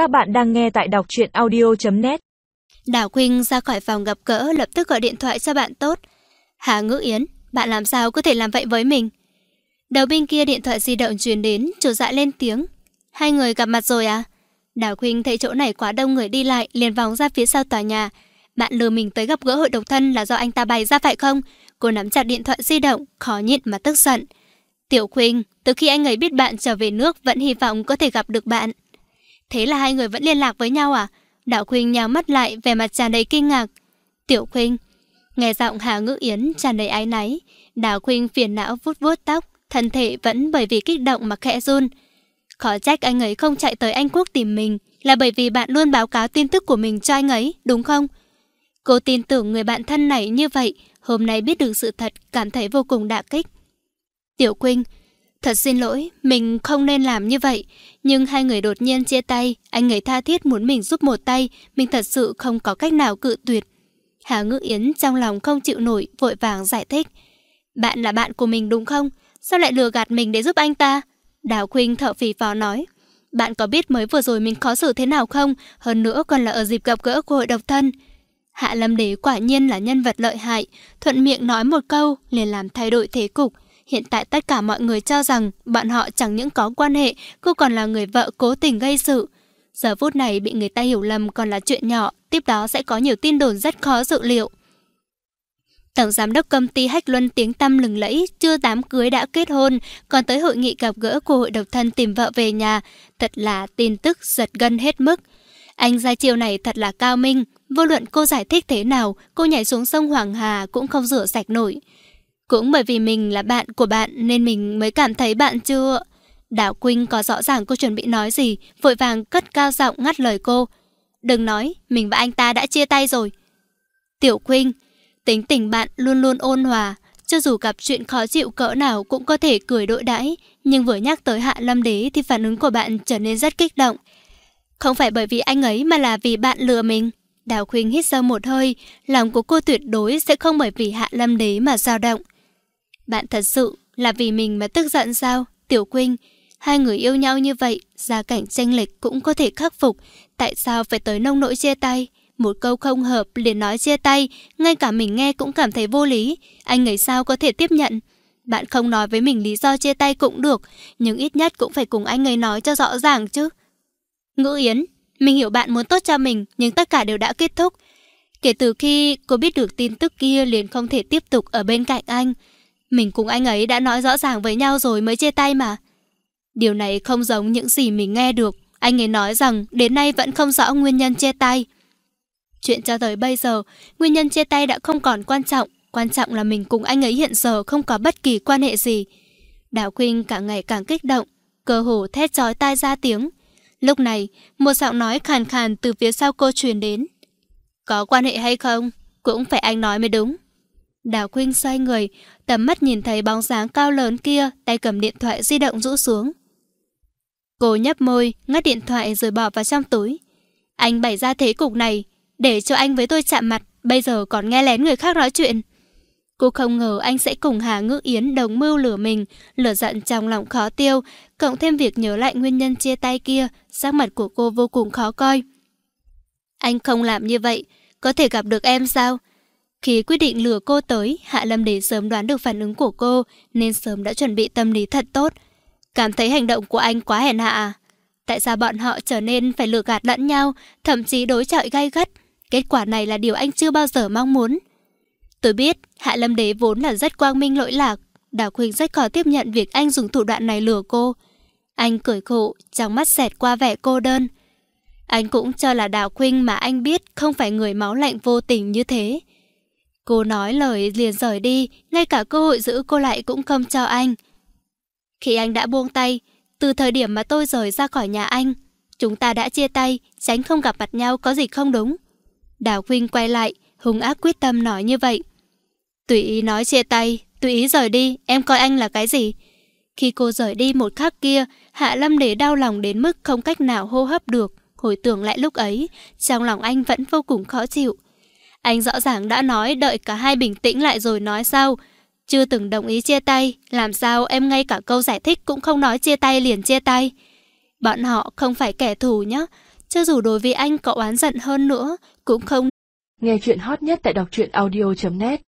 Các bạn đang nghe tại đọc truyện audio.net Đào Khuynh ra khỏi phòng gặp gỡ lập tức gọi điện thoại cho bạn tốt. Hà Ngữ Yến, bạn làm sao có thể làm vậy với mình? Đầu bên kia điện thoại di động truyền đến, chủ dại lên tiếng. Hai người gặp mặt rồi à? Đào Khuynh thấy chỗ này quá đông người đi lại, liền vòng ra phía sau tòa nhà. Bạn lừa mình tới gặp gỡ hội độc thân là do anh ta bày ra phải không? Cô nắm chặt điện thoại di động, khó nhịn mà tức giận. Tiểu Khuynh, từ khi anh ấy biết bạn trở về nước vẫn hy vọng có thể gặp được bạn. Thế là hai người vẫn liên lạc với nhau à? Đạo Khuynh nhào mắt lại, vẻ mặt tràn đầy kinh ngạc. Tiểu Khuynh, nghe giọng Hà Ngữ Yến tràn đầy ái náy. Đạo Khuynh phiền não vuốt vuốt tóc, thân thể vẫn bởi vì kích động mà khẽ run. Khó trách anh ấy không chạy tới Anh Quốc tìm mình, là bởi vì bạn luôn báo cáo tin tức của mình cho anh ấy, đúng không? Cô tin tưởng người bạn thân này như vậy, hôm nay biết được sự thật, cảm thấy vô cùng đả kích. Tiểu Khuynh, Thật xin lỗi, mình không nên làm như vậy. Nhưng hai người đột nhiên chia tay, anh ấy tha thiết muốn mình giúp một tay, mình thật sự không có cách nào cự tuyệt. Hà Ngữ Yến trong lòng không chịu nổi, vội vàng giải thích. Bạn là bạn của mình đúng không? Sao lại lừa gạt mình để giúp anh ta? Đào Khuynh thở phì phò nói. Bạn có biết mới vừa rồi mình khó xử thế nào không? Hơn nữa còn là ở dịp gặp gỡ của hội độc thân. Hạ Lâm Đế quả nhiên là nhân vật lợi hại, thuận miệng nói một câu liền làm thay đổi thế cục. Hiện tại tất cả mọi người cho rằng bọn họ chẳng những có quan hệ, cô còn là người vợ cố tình gây sự. Giờ phút này bị người ta hiểu lầm còn là chuyện nhỏ, tiếp đó sẽ có nhiều tin đồn rất khó dự liệu. Tổng giám đốc công ty Hách Luân tiếng tăm lừng lẫy, chưa đám cưới đã kết hôn, còn tới hội nghị gặp gỡ của hội độc thân tìm vợ về nhà, thật là tin tức giật gân hết mức. Anh ra chiều này thật là cao minh, vô luận cô giải thích thế nào, cô nhảy xuống sông Hoàng Hà cũng không rửa sạch nổi. Cũng bởi vì mình là bạn của bạn nên mình mới cảm thấy bạn chưa... Đào Quynh có rõ ràng cô chuẩn bị nói gì, vội vàng cất cao giọng ngắt lời cô. Đừng nói, mình và anh ta đã chia tay rồi. Tiểu Quynh, tính tình bạn luôn luôn ôn hòa, cho dù gặp chuyện khó chịu cỡ nào cũng có thể cười đội đãi, nhưng vừa nhắc tới Hạ Lâm Đế thì phản ứng của bạn trở nên rất kích động. Không phải bởi vì anh ấy mà là vì bạn lừa mình. Đào Khuynh hít sâu một hơi, lòng của cô tuyệt đối sẽ không bởi vì Hạ Lâm Đế mà dao động. Bạn thật sự là vì mình mà tức giận sao? Tiểu Quynh, hai người yêu nhau như vậy, gia cảnh tranh lệch cũng có thể khắc phục. Tại sao phải tới nông nỗi chia tay? Một câu không hợp liền nói chia tay, ngay cả mình nghe cũng cảm thấy vô lý. Anh ấy sao có thể tiếp nhận? Bạn không nói với mình lý do chia tay cũng được, nhưng ít nhất cũng phải cùng anh ấy nói cho rõ ràng chứ. Ngữ Yến, mình hiểu bạn muốn tốt cho mình, nhưng tất cả đều đã kết thúc. Kể từ khi cô biết được tin tức kia liền không thể tiếp tục ở bên cạnh anh. Mình cùng anh ấy đã nói rõ ràng với nhau rồi mới chia tay mà. Điều này không giống những gì mình nghe được. Anh ấy nói rằng đến nay vẫn không rõ nguyên nhân chia tay. Chuyện cho tới bây giờ, nguyên nhân chia tay đã không còn quan trọng. Quan trọng là mình cùng anh ấy hiện giờ không có bất kỳ quan hệ gì. Đào Quynh càng ngày càng kích động, cơ hồ thét chói tai ra tiếng. Lúc này, một giọng nói khàn khàn từ phía sau cô truyền đến. Có quan hệ hay không? Cũng phải anh nói mới đúng. Đào Khuynh xoay người, tầm mắt nhìn thấy bóng dáng cao lớn kia, tay cầm điện thoại di động rũ xuống. Cô nhấp môi, ngắt điện thoại rồi bỏ vào trong túi. Anh bày ra thế cục này, để cho anh với tôi chạm mặt, bây giờ còn nghe lén người khác nói chuyện. Cô không ngờ anh sẽ cùng Hà Ngữ Yến đồng mưu lửa mình, lửa giận trong lòng khó tiêu, cộng thêm việc nhớ lại nguyên nhân chia tay kia, sắc mặt của cô vô cùng khó coi. Anh không làm như vậy, có thể gặp được em sao? Khi quyết định lừa cô tới, Hạ Lâm Đế sớm đoán được phản ứng của cô, nên sớm đã chuẩn bị tâm lý thật tốt. Cảm thấy hành động của anh quá hèn hạ? À? Tại sao bọn họ trở nên phải lừa gạt lẫn nhau, thậm chí đối chọi gay gắt? Kết quả này là điều anh chưa bao giờ mong muốn. Tôi biết, Hạ Lâm Đế vốn là rất quang minh lỗi lạc. Đào Quỳnh rất khó tiếp nhận việc anh dùng thủ đoạn này lừa cô. Anh cười khổ, trong mắt xẹt qua vẻ cô đơn. Anh cũng cho là Đào Quỳnh mà anh biết không phải người máu lạnh vô tình như thế. Cô nói lời liền rời đi, ngay cả cơ hội giữ cô lại cũng không cho anh. Khi anh đã buông tay, từ thời điểm mà tôi rời ra khỏi nhà anh, chúng ta đã chia tay, tránh không gặp mặt nhau có gì không đúng. Đào Quynh quay lại, hung ác quyết tâm nói như vậy. Tùy ý nói chia tay, tùy ý rời đi, em coi anh là cái gì? Khi cô rời đi một khắc kia, Hạ Lâm để đau lòng đến mức không cách nào hô hấp được. Hồi tưởng lại lúc ấy, trong lòng anh vẫn vô cùng khó chịu. Anh rõ ràng đã nói đợi cả hai bình tĩnh lại rồi nói sau. Chưa từng đồng ý chia tay, làm sao em ngay cả câu giải thích cũng không nói chia tay liền chia tay. Bọn họ không phải kẻ thù nhé. Cho dù đối với anh có oán giận hơn nữa, cũng không. Nghe chuyện hot nhất tại đọc truyện audio.net